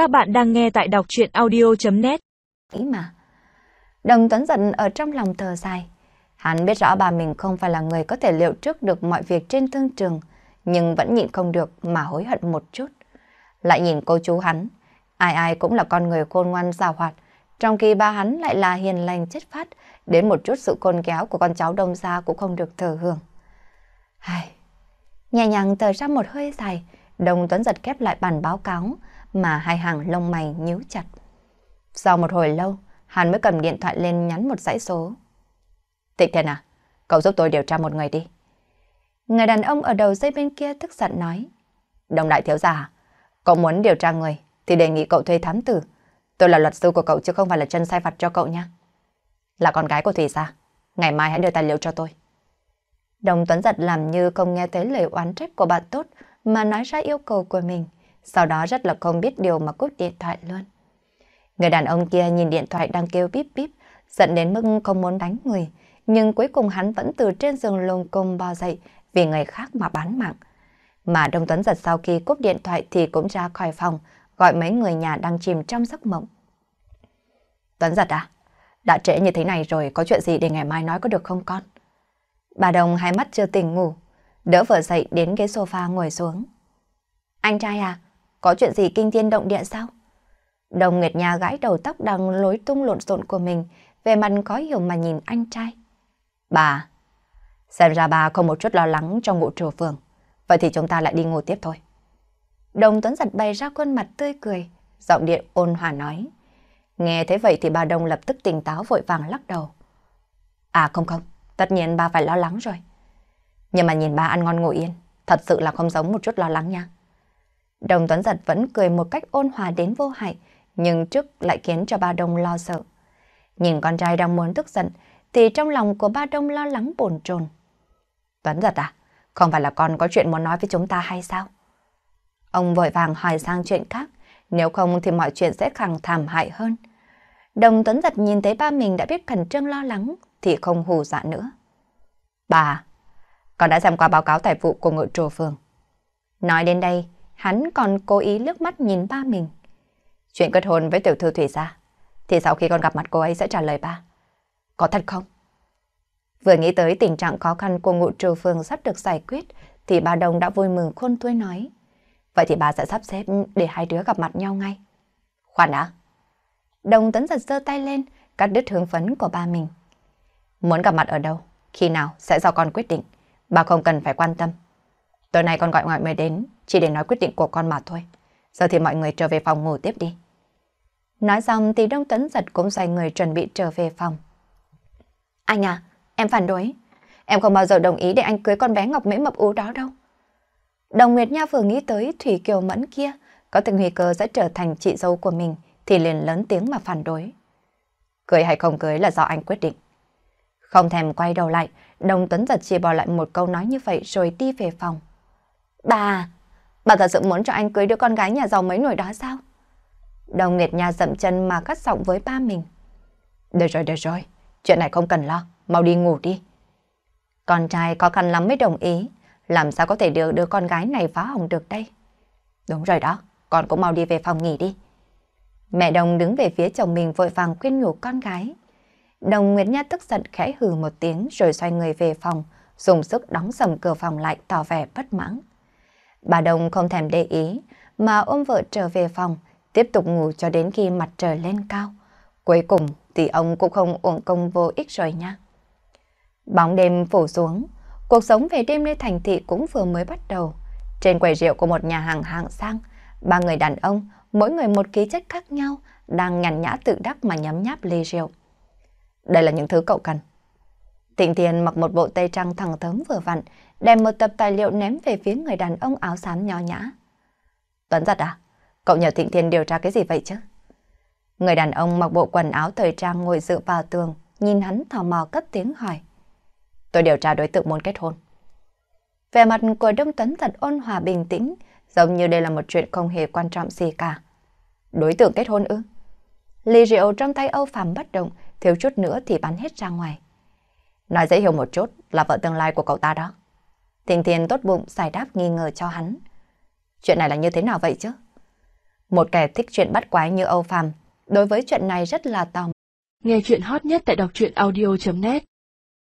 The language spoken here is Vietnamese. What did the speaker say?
Các bạn đang nghe tại đọc chuyện audio.net Ý mà. Đồng Tuấn giận ở trong lòng thờ dài. Hắn biết rõ bà mình không phải là người có thể liệu trước được mọi việc trên thương trường, nhưng vẫn nhịn không được mà hối hận một chút. Lại nhìn cô chú hắn, ai ai cũng là con người khôn ngoan giàu hoạt, trong khi ba hắn lại là hiền lành chất phát, đến một chút sự côn kéo của con cháu đông gia cũng không được thờ hưởng. Ai... Nhẹ nhàng thở ra một hơi dài, Đồng Tuấn giật kép lại bản báo cáo mà hai hàng lông mày nhíu chặt. Sau một hồi lâu, hắn mới cầm điện thoại lên nhắn một dãy số. Tịnh Thiên à, cậu giúp tôi điều tra một người đi. Người đàn ông ở đầu dây bên kia tức giận nói. Đồng đại thiếu gia, à, cậu muốn điều tra người thì đề nghị cậu thuê thám tử. Tôi là luật sư của cậu chứ không phải là chân sai vặt cho cậu nha. Là con gái của Thủy Gia, ngày mai hãy đưa tài liệu cho tôi. Đồng Tuấn giật làm như không nghe thấy lời oán trách của bạn tốt mà nói ra yêu cầu của mình. Sau đó rất là không biết điều mà cúp điện thoại luôn. Người đàn ông kia nhìn điện thoại đang kêu bíp bíp, giận đến mức không muốn đánh người. Nhưng cuối cùng hắn vẫn từ trên giường lồng công bò dậy vì người khác mà bán mạng. Mà Đông Tuấn giật sau khi cúp điện thoại thì cũng ra khỏi phòng, gọi mấy người nhà đang chìm trong giấc mộng. Tuấn giật à? Đã trễ như thế này rồi, có chuyện gì để ngày mai nói có được không con? Bà Đồng hai mắt chưa tỉnh ngủ, đỡ vợ dậy đến ghế sofa ngồi xuống. Anh trai à, có chuyện gì kinh thiên động địa sao? Đồng Nguyệt Nha gãi đầu tóc đang lối tung lộn xộn của mình, về mặt khó hiểu mà nhìn anh trai. Bà, xem ra bà không một chút lo lắng trong ngụ trù phường, vậy thì chúng ta lại đi ngủ tiếp thôi. Đồng Tuấn giật bày ra khuôn mặt tươi cười, giọng điện ôn hòa nói. Nghe thế vậy thì bà Đồng lập tức tỉnh táo vội vàng lắc đầu. À không không, tất nhiên bà phải lo lắng rồi. Nhưng mà nhìn bà ăn ngon ngủ yên, thật sự là không giống một chút lo lắng nha. Đồng Tuấn Giật vẫn cười một cách ôn hòa đến vô hại, nhưng trước lại khiến cho ba Đông lo sợ. Nhìn con trai đang muốn tức giận, thì trong lòng của ba Đông lo lắng bồn chồn. Tuấn Giật à, không phải là con có chuyện muốn nói với chúng ta hay sao? Ông vội vàng hỏi sang chuyện khác, nếu không thì mọi chuyện sẽ càng thảm hại hơn. Đồng Tuấn Giật nhìn thấy ba mình đã biết khẩn trương lo lắng, thì không hù dạ nữa. Bà, con đã xem qua báo cáo tài vụ của ngự trù phường. Nói đến đây, hắn còn cố ý lướt mắt nhìn ba mình. Chuyện kết hôn với tiểu thư Thủy Gia, thì sau khi con gặp mặt cô ấy sẽ trả lời ba. Có thật không? Vừa nghĩ tới tình trạng khó khăn của ngụ trù phương sắp được giải quyết, thì bà Đồng đã vui mừng khôn tuôi nói. Vậy thì bà sẽ sắp xếp để hai đứa gặp mặt nhau ngay. Khoan đã. Đồng tấn giật giơ tay lên, cắt đứt hương phấn của ba mình. Muốn gặp mặt ở đâu, khi nào sẽ do con quyết định. Bà không cần phải quan tâm. Tối nay con gọi ngoại mời đến, chỉ để nói quyết định của con mà thôi. Giờ thì mọi người trở về phòng ngủ tiếp đi. Nói xong thì Đông Tuấn giật cũng xoay người chuẩn bị trở về phòng. Anh à, em phản đối. Em không bao giờ đồng ý để anh cưới con bé Ngọc Mỹ mập ú đó đâu. Đồng Nguyệt Nha vừa nghĩ tới Thủy Kiều Mẫn kia, có từng nguy cơ sẽ trở thành chị dâu của mình, thì liền lớn tiếng mà phản đối. Cưới hay không cưới là do anh quyết định. Không thèm quay đầu lại, Đồng Tuấn giật chỉ bỏ lại một câu nói như vậy rồi đi về phòng. Bà, bà thật sự muốn cho anh cưới đứa con gái nhà giàu mấy nổi đó sao? Đồng Nguyệt Nha dậm chân mà cắt giọng với ba mình. Được rồi, được rồi, chuyện này không cần lo, mau đi ngủ đi. Con trai khó khăn lắm mới đồng ý, làm sao có thể đưa đứa con gái này phá hỏng được đây? Đúng rồi đó, con cũng mau đi về phòng nghỉ đi. Mẹ Đồng đứng về phía chồng mình vội vàng khuyên nhủ con gái. Đồng Nguyệt Nha tức giận khẽ hừ một tiếng rồi xoay người về phòng, dùng sức đóng sầm cửa phòng lại tỏ vẻ bất mãn. Bà đông không thèm để ý, mà ôm vợ trở về phòng, tiếp tục ngủ cho đến khi mặt trời lên cao. Cuối cùng thì ông cũng không uổng công vô ích rồi nha. Bóng đêm phủ xuống, cuộc sống về đêm nơi thành thị cũng vừa mới bắt đầu. Trên quầy rượu của một nhà hàng hạng sang, ba người đàn ông, mỗi người một khí chất khác nhau, đang nhàn nhã tự đắc mà nhấm nháp ly rượu. Đây là những thứ cậu cần. Thịnh Thiên mặc một bộ tây trang thẳng thớm vừa vặn, đem một tập tài liệu ném về phía người đàn ông áo xám nho nhã. Tuấn giật à? Cậu nhờ Thịnh Thiên điều tra cái gì vậy chứ? Người đàn ông mặc bộ quần áo thời trang ngồi dựa vào tường, nhìn hắn thò mò cất tiếng hỏi. Tôi điều tra đối tượng muốn kết hôn. Về mặt của Đông Tuấn thật ôn hòa bình tĩnh, giống như đây là một chuyện không hề quan trọng gì cả. Đối tượng kết hôn ư? Ly rượu trong tay Âu Phạm bất động, thiếu chút nữa thì bắn hết ra ngoài. Nói dễ hiểu một chút là vợ tương lai của cậu ta đó. Thiên Thiên tốt bụng giải đáp nghi ngờ cho hắn. Chuyện này là như thế nào vậy chứ? Một kẻ thích chuyện bắt quái như Âu Phàm, đối với chuyện này rất là tò mò. Nghe chuyện hot nhất tại đọc truyện audio.net